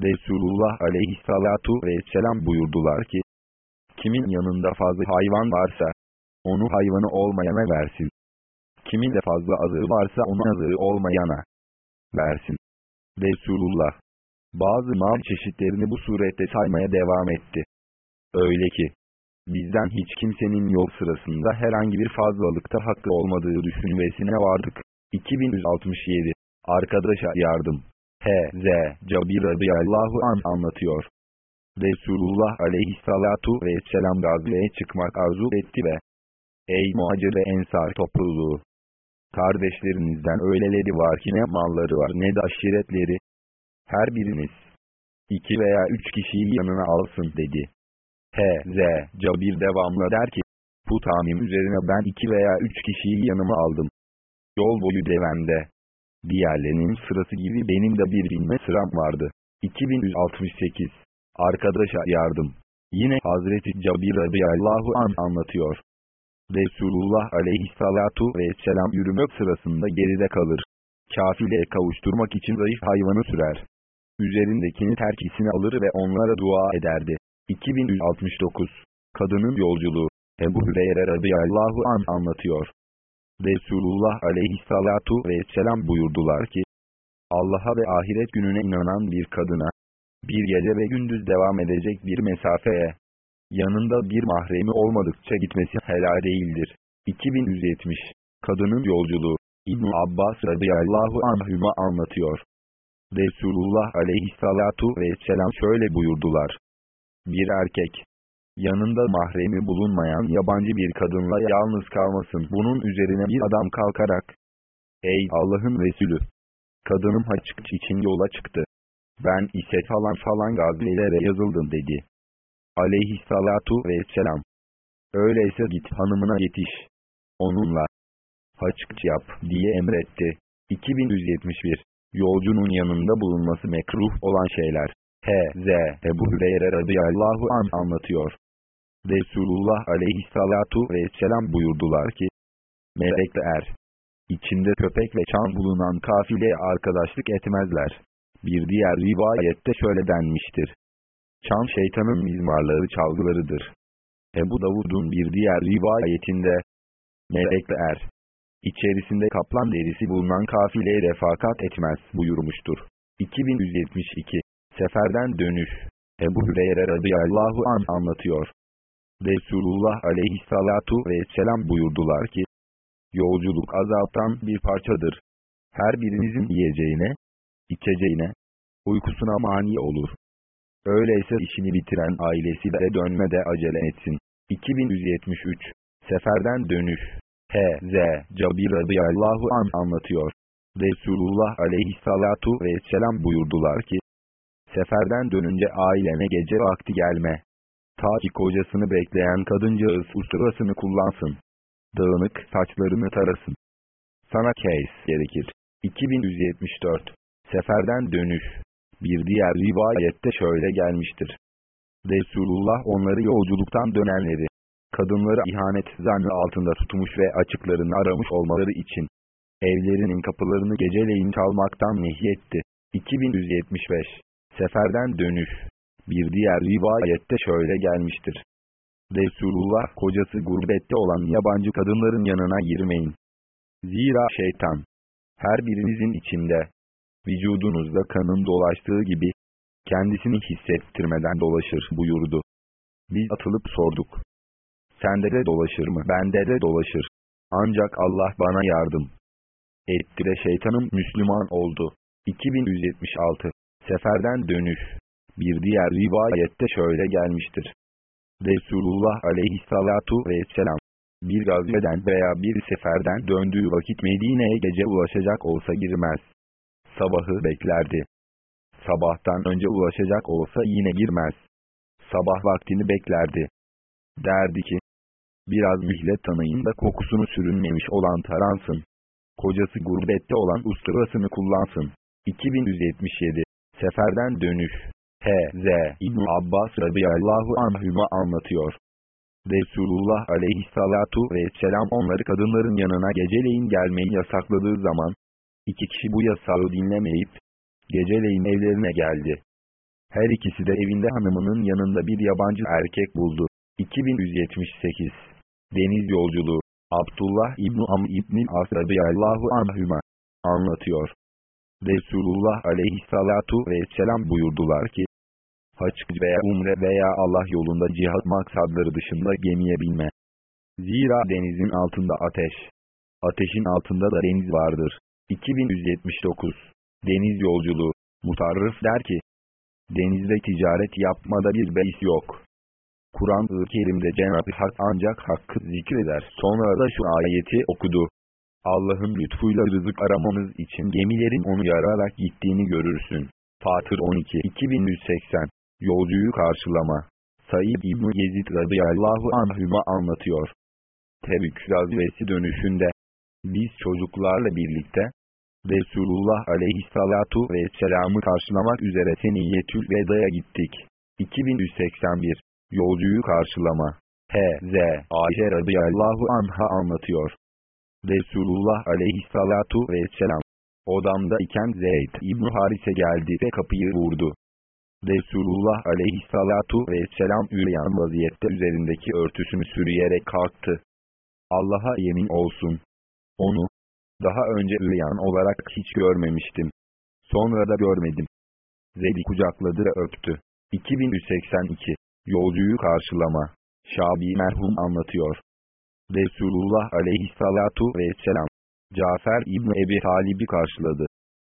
Resulullah aleyhissalatu vesselam buyurdular ki, Kimin yanında fazla hayvan varsa, onu hayvanı olmayana versin. Kimin de fazla azığı varsa onu azığı olmayana versin. Resulullah, bazı mal çeşitlerini bu surette saymaya devam etti. Öyle ki, bizden hiç kimsenin yol sırasında herhangi bir fazlalıkta hakkı olmadığı düşünmesine vardık. 2167 Arkadaşa yardım H.Z. Cabir radıyallahu an anlatıyor. Resulullah aleyhissalatu vesselam gazveye çıkmak arzu etti ve Ey muhacir ve ensar topluluğu! Kardeşlerinizden öyleleri var ki ne malları var ne de aşiretleri. Her biriniz iki veya üç kişiyi yanına alsın dedi. H.Z. Cabir devamlı der ki, bu tamim üzerine ben iki veya üç kişiyi yanıma aldım. Yol boyu devende. Diğerlerinin sırası gibi benim de bir binme sıram vardı. 2168 Arkadaşa yardım. Yine Hazreti Cabir radıyallahu an anlatıyor. Resulullah aleyhissalatu vesselam yürümek sırasında geride kalır. Kafileye kavuşturmak için zayıf hayvanı sürer. Üzerindekini terkisine alır ve onlara dua ederdi. 2169 Kadının yolculuğu Ebu Hüreyre radıyallahu an anlatıyor. Resulullah aleyhissalatu vesselam buyurdular ki, Allah'a ve ahiret gününe inanan bir kadına, bir gece ve gündüz devam edecek bir mesafeye, yanında bir mahremi olmadıkça gitmesi helal değildir. 2170 Kadının yolculuğu İbn Abbas radıyallahu anhüma anlatıyor. Resulullah aleyhissalatu vesselam şöyle buyurdular. Bir erkek, yanında mahremi bulunmayan yabancı bir kadınla yalnız kalmasın. Bunun üzerine bir adam kalkarak, Ey Allah'ın Resulü! Kadınım haç için yola çıktı. Ben ise falan falan gazelere yazıldım dedi. Aleyhissalatu vesselam. Öyleyse git hanımına yetiş. Onunla haçkıç yap diye emretti. 2171 Yolcunun yanında bulunması mekruh olan şeyler. H.Z. Ebu Hüreyre radıyallahu an anlatıyor. Resulullah aleyhissalatu vesselam buyurdular ki, Melekle er, içinde köpek ve çan bulunan kafileye arkadaşlık etmezler. Bir diğer rivayette şöyle denmiştir. Çan şeytanın mizmarları çalgılarıdır. Ebu Davud'un bir diğer rivayetinde, Melekle er, içerisinde kaplan derisi bulunan kafileye refakat etmez buyurmuştur. 2172 Seferden dönüş Ebu Hüreyre radıyallahu an anlatıyor. Resulullah aleyhissalatu vesselam buyurdular ki, Yolculuk azaptan bir parçadır. Her birinizin yiyeceğine, içeceğine, uykusuna mani olur. Öyleyse işini bitiren ailesi de dönmede acele etsin. 2173 Seferden dönüş H.Z. Cabir radıyallahu an anlatıyor. Resulullah aleyhissalatu vesselam buyurdular ki, Seferden dönünce ailene gece vakti gelme. Ta ki kocasını bekleyen kadıncağız usturasını kullansın. Dağınık saçlarını tarasın. Sana case gerekir. 2174 Seferden dönüş Bir diğer rivayette şöyle gelmiştir. Resulullah onları yolculuktan dönenleri, kadınları ihanet zannı altında tutmuş ve açıklarını aramış olmaları için, evlerinin kapılarını geceleyin çalmaktan nehyetti. 2175 Seferden dönüş bir diğer rivayette şöyle gelmiştir. Resulullah kocası gurbette olan yabancı kadınların yanına girmeyin. Zira şeytan, her birinizin içinde, vücudunuzda kanın dolaştığı gibi, kendisini hissettirmeden dolaşır buyurdu. Biz atılıp sorduk. Sende de dolaşır mı? Bende de dolaşır. Ancak Allah bana yardım etti de şeytanım Müslüman oldu. 2176 Seferden dönüş Bir diğer rivayette şöyle gelmiştir. Resulullah aleyhissalatu vesselam bir gazveden veya bir seferden döndüğü vakit Medine'ye gece ulaşacak olsa girmez. Sabahı beklerdi. Sabahtan önce ulaşacak olsa yine girmez. Sabah vaktini beklerdi. Derdi ki, biraz mühlet tanıyın da kokusunu sürünmemiş olan taransın. Kocası gurbette olan usturasını kullansın. 2177 Seferden dönüş H.Z. İbn Abbas radıyallahu anhüma anlatıyor. Resulullah aleyhissalatu vesselam onları kadınların yanına geceleyin gelmeyi yasakladığı zaman, iki kişi bu yasağı dinlemeyip, geceleyin evlerine geldi. Her ikisi de evinde hanımının yanında bir yabancı erkek buldu. 2178 Deniz Yolculuğu Abdullah İbni Am İbni As radıyallahu anhüma anlatıyor. Resulullah aleyhissalatu vesselam buyurdular ki, Haç veya umre veya Allah yolunda cihat maksadları dışında gemiye binme. Zira denizin altında ateş. Ateşin altında da deniz vardır. 2179 Deniz yolculuğu Mutarrıf der ki, Denizde ticaret yapmada bir beis yok. Kur'an-ı Kerim'de Cenab-ı Hak ancak hakkı zikreder. Sonra da şu ayeti okudu. Allah'ın lütfuyla rızık aramamız için gemilerin onu yararak gittiğini görürsün. Fatır 12 2180 Yolcuyu karşılama Said İbni Yezid radıyallahu anhüma anlatıyor. Tebük gazvesi dönüşünde biz çocuklarla birlikte Resulullah aleyhissalatu vesselam'ı karşılamak üzere Seniyyetül Veda'ya gittik. 2181 Yolcuyu karşılama. H.Z. Ayşe radıyallahu anha anlatıyor. Resulullah aleyhissalatu vesselam. Odamda iken Zeyd İbn Harise geldi ve kapıyı vurdu. Resulullah aleyhissalatu vesselam üreyan vaziyette üzerindeki örtüsünü sürüyerek kalktı. Allah'a yemin olsun. Onu, daha önce üreyan olarak hiç görmemiştim. Sonra da görmedim. Zeyd'i kucakladı ve öptü. 2182 Yolcuyu karşılama. Şabi merhum anlatıyor. Resulullah aleyhissalatu vesselam. Cafer İbni Ebi Talib'i karşıladı.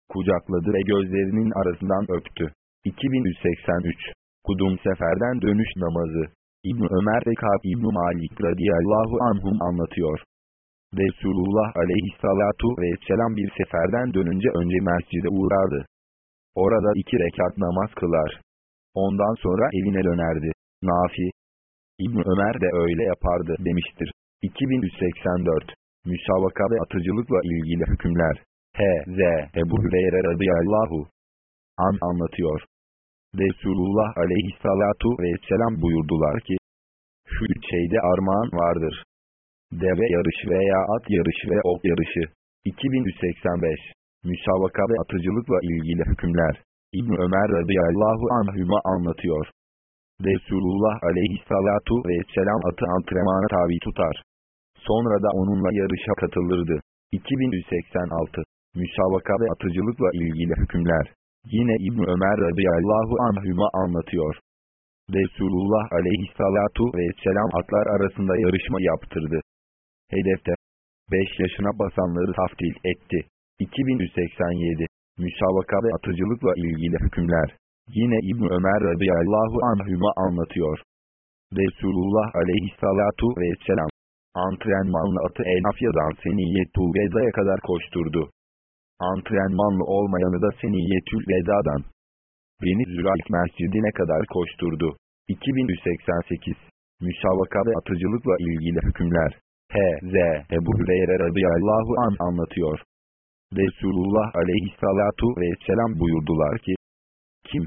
Kucakladı ve gözlerinin arasından öptü. 2183 Kudum seferden dönüş namazı. İbn Ömer ve Kab İbn Malik radıyallahu anhum anlatıyor. Resulullah aleyhissalatu vesselam bir seferden dönünce önce mescide uğrardı. Orada iki rekat namaz kılar. Ondan sonra evine dönerdi. Nafi, İbn Ömer de öyle yapardı demiştir. 2384 Müsabaka ve atıcılıkla ilgili hükümler H.Z. Ebu Hüreyre radıyallahu an anlatıyor. Resulullah aleyhissalatu vesselam buyurdular ki, şu üç şeyde armağan vardır. Deve yarışı veya at yarışı ve ok yarışı. 2385 Müsabaka ve atıcılıkla ilgili hükümler İbn Ömer radıyallahu anhüma anlatıyor. Resulullah aleyhissalatu vesselam atı antrenmana tabi tutar. Sonra da onunla yarışa katılırdı. 2186 Müsabaka ve atıcılıkla ilgili hükümler. Yine İbn Ömer radıyallahu anhüma anlatıyor. Resulullah aleyhissalatu vesselam atlar arasında yarışma yaptırdı. Hedefte 5 yaşına basanları taftil etti. 2187 Müsabaka ve atıcılıkla ilgili hükümler. Yine İbn Ömer radıyallahu anhüma anlatıyor. Resulullah aleyhissalatu vesselam antrenmanlı atı El-Afya'dan Seniyyetul Veda'ya kadar koşturdu. Antrenmanlı olmayanı da Seniyetül Veda'dan Beni Zürayk Mescidine kadar koşturdu. 2188 Müsabaka ve atıcılıkla ilgili hükümler H.Z. Ebu Hüreyre radıyallahu an anlatıyor. Resulullah aleyhissalatu vesselam buyurdular ki, Kim,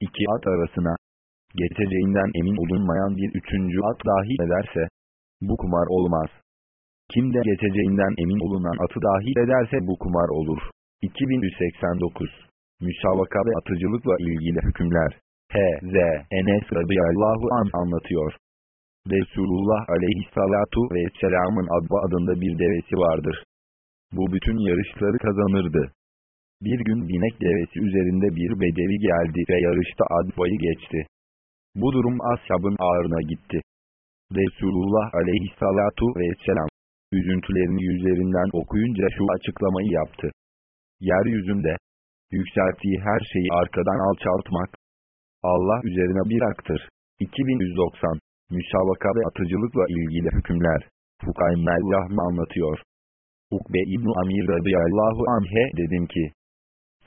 iki at arasına, geçeceğinden emin olunmayan bir üçüncü at dahi ederse, bu kumar olmaz. Kim de geçeceğinden emin olunan atı dahil ederse bu kumar olur. 2189 Müsabaka ve atıcılıkla ilgili hükümler H.Z. Enes radıyallahu an anlatıyor. Resulullah aleyhissalatu vesselamın Adba adında bir devesi vardır. Bu bütün yarışları kazanırdı. Bir gün binek devesi üzerinde bir bedevi geldi ve yarışta Adva'yı geçti. Bu durum ashabın ağrına gitti. Resulullah aleyhissalatu vesselam, üzüntülerini yüzlerinden okuyunca şu açıklamayı yaptı. Yeryüzünde, yükselttiği her şeyi arkadan alçaltmak, Allah üzerine bir aktır. 2190, Müsabaka ve atıcılıkla ilgili hükümler, Fukaymel Rahmi anlatıyor. Ukbe İbn Amir radıyallahu anhe dedim ki,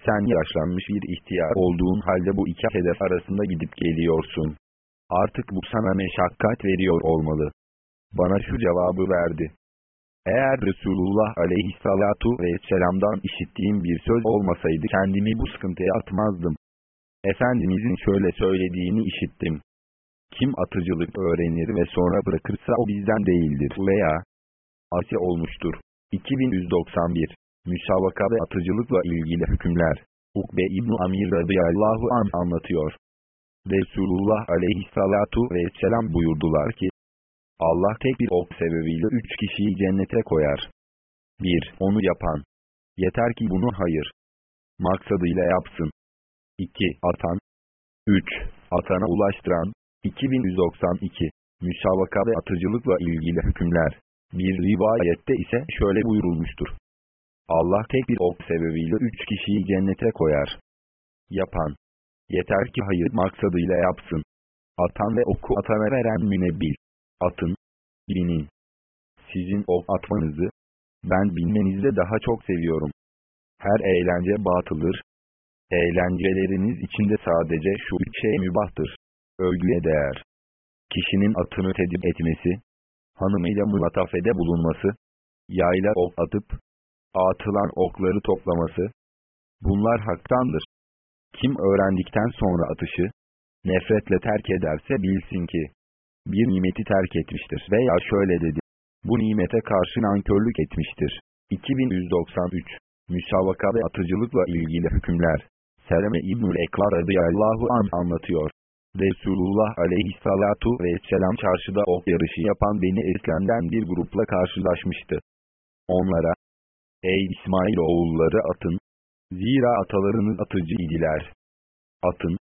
sen yaşlanmış bir ihtiyar olduğun halde bu iki hedef arasında gidip geliyorsun. Artık bu sana meşakkat veriyor olmalı. Bana şu cevabı verdi. Eğer Resulullah aleyhissalatu vesselam'dan işittiğim bir söz olmasaydı kendimi bu sıkıntıya atmazdım. Efendimizin şöyle söylediğini işittim. Kim atıcılık öğrenir ve sonra bırakırsa o bizden değildir veya asi olmuştur. 2191 Müsabaka ve atıcılıkla ilgili hükümler Ukbe İbn Amir radıyallahu an anlatıyor. Resulullah aleyhissalatu vesselam buyurdular ki, Allah tek bir ok sebebiyle üç kişiyi cennete koyar. 1. Onu yapan. Yeter ki bunu hayır. Maksadıyla yapsın. 2. Atan. 3. Atana ulaştıran. 2192. Müsabaka ve atıcılıkla ilgili hükümler. Bir rivayette ise şöyle buyurulmuştur. Allah tek bir ok sebebiyle üç kişiyi cennete koyar. Yapan. Yeter ki hayır maksadıyla yapsın. Atan ve oku atana veren münebbil. Atın. Binin. Sizin ok atmanızı, ben bilmenizde daha çok seviyorum. Her eğlence batılır. Eğlenceleriniz içinde sadece şu üç şey mübahtır. Övgüye değer. Kişinin atını tedip etmesi, hanımıyla mulatafede bulunması, yayla ok atıp, atılan okları toplaması, bunlar haktandır. Kim öğrendikten sonra atışı, nefretle terk ederse bilsin ki, bir nimeti terk etmiştir veya şöyle dedi, bu nimete karşı nankörlük etmiştir. 2193 Müsabaka ve atıcılıkla ilgili hükümler Seleme İbnül Eklar radıyallahu an anlatıyor. Resulullah aleyhissalatu vesselam çarşıda ok yarışı yapan Beni Eslem'den bir grupla karşılaşmıştı. Onlara, Ey İsmail oğulları atın, zira atalarınız atıcı idiler. Atın,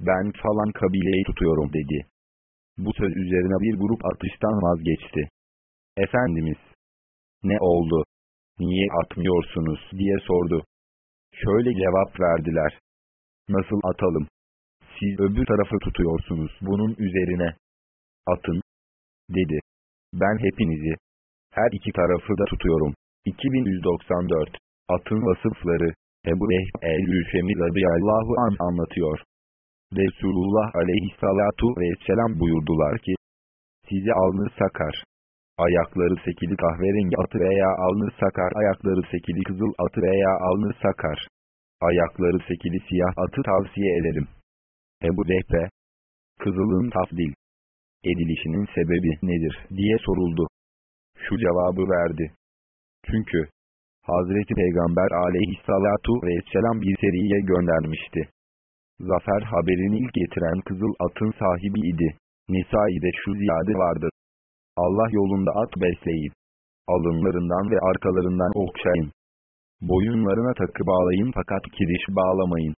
ben falan kabileyi tutuyorum dedi. Bu söz üzerine bir grup atıştan vazgeçti. Efendimiz, ne oldu, niye atmıyorsunuz diye sordu. Şöyle cevap verdiler. Nasıl atalım? Siz öbür tarafı tutuyorsunuz bunun üzerine. Atın. Dedi. Ben hepinizi, her iki tarafı da tutuyorum. 2194 Atın vasıfları Ebu Ehb el-Üşemi radıyallahu an anlatıyor. Resulullah aleyhissalatu vesselam buyurdular ki, sizi alnı sakar, ayakları sekili kahverengi atı veya alnı sakar ayakları sekili kızıl atı veya alnı sakar, ayakları sekili siyah atı tavsiye ederim. Ebu Rehbe, kızılın tafdil edilişinin sebebi nedir diye soruldu. Şu cevabı verdi. Çünkü, Hazreti Peygamber aleyhissalatu vesselam bir seriye göndermişti. Zafer haberini ilk getiren kızıl atın sahibi idi. Nisai'de şu ziyade vardı. Allah yolunda at besleyin. Alınlarından ve arkalarından okşayın. Boyunlarına takı bağlayın fakat kiriş bağlamayın.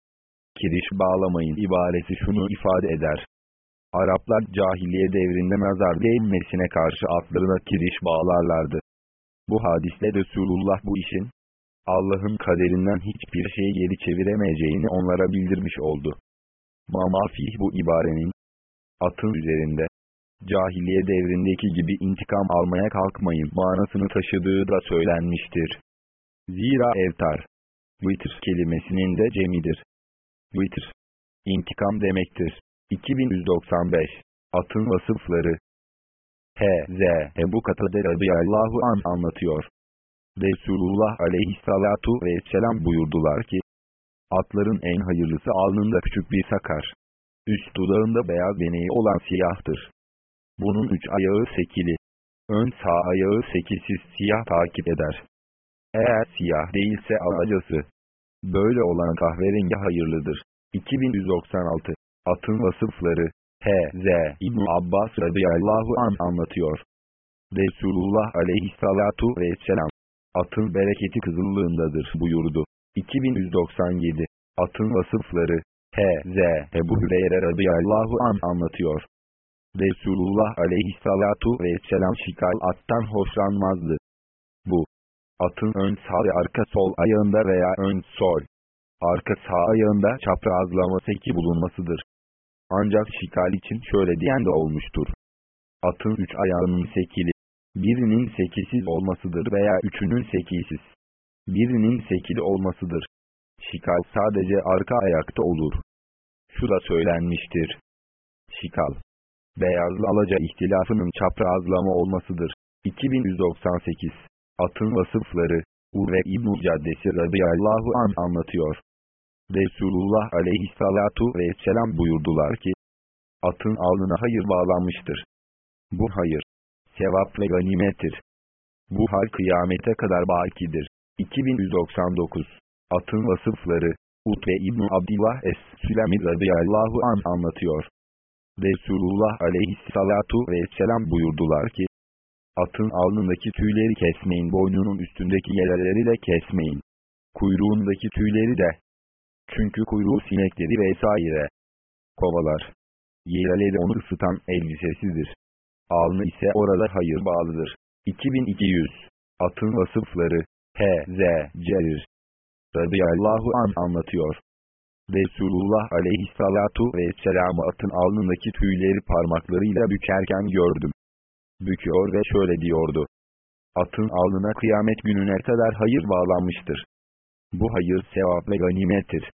Kiriş bağlamayın ibaresi şunu ifade eder. Araplar cahiliye devrinde nazar değmesine karşı atlarına kiriş bağlarlardı. Bu hadisle Resulullah bu işin, Allah'ın kaderinden hiçbir şeyi geri çeviremeyeceğini onlara bildirmiş oldu. Mamafih bu ibarenin, atın üzerinde, cahiliye devrindeki gibi intikam almaya kalkmayın manasını taşıdığı da söylenmiştir. Zira evtar, vitr kelimesinin de cemidir. Vitr, intikam demektir. 2195 Atın vasıfları H.Z. Ebu Katade radıyallahu an anlatıyor. Resulullah aleyhissalatu vesselam buyurdular ki, Atların en hayırlısı alnında küçük bir sakar. Üst dudağında beyaz beneği olan siyahtır. Bunun üç ayağı sekili. Ön sağ ayağı sekilsiz siyah takip eder. Eğer siyah değilse alacası. Böyle olan kahverengi hayırlıdır. 2196 Atın vasıfları H.Z. İbn Abbas radıyallahu an anlatıyor. Resulullah aleyhissalatu vesselam, atın bereketi kızıllığındadır buyurdu. 2197 Atın vasıfları H.Z. Ebu Hüreyre radıyallahu an anlatıyor. Resulullah aleyhissalatu vesselam şikal attan hoşlanmazdı. Bu, atın ön sağ ve arka sol ayağında veya ön sol, arka sağ ayağında çaprazlama seki bulunmasıdır. Ancak şikal için şöyle diyen de olmuştur. Atın üç ayağının sekili, birinin sekisiz olmasıdır veya üçünün sekisiz, birinin sekili olmasıdır. Şikal sadece arka ayakta olur. Şu da söylenmiştir. Şikal, beyazlı alaca ihtilafının çaprazlama olmasıdır. 2198 Atın vasıfları Urve İbn-i Caddesi radıyallahu an anlatıyor. Resulullah aleyhissalatu vesselam buyurdular ki, atın alnına hayır bağlanmıştır. Bu hayır, sevap ve ganimettir. Bu hal kıyamete kadar bakidir. 2199 Atın vasıfları Utbe İbn-i Abdillah Es-Sülemi radıyallahu an anlatıyor. Resulullah aleyhissalatu vesselam buyurdular ki, Atın alnındaki tüyleri kesmeyin, boynunun üstündeki yerleri de kesmeyin. Kuyruğundaki tüyleri de. Çünkü kuyruğu sinekleri vesaire kovalar. Yereleri onu ısıtan elbisesidir. Alnı ise orada hayır bağlıdır. 2200 Atın vasıfları H.Z. Cerir radıyallahu an anlatıyor. Resulullah aleyhissalatu vesselam'ı atın alnındaki tüyleri parmaklarıyla bükerken gördüm. Büküyor ve şöyle diyordu. Atın alnına kıyamet gününe kadar hayır bağlanmıştır. Bu hayır sevap ve ganimettir.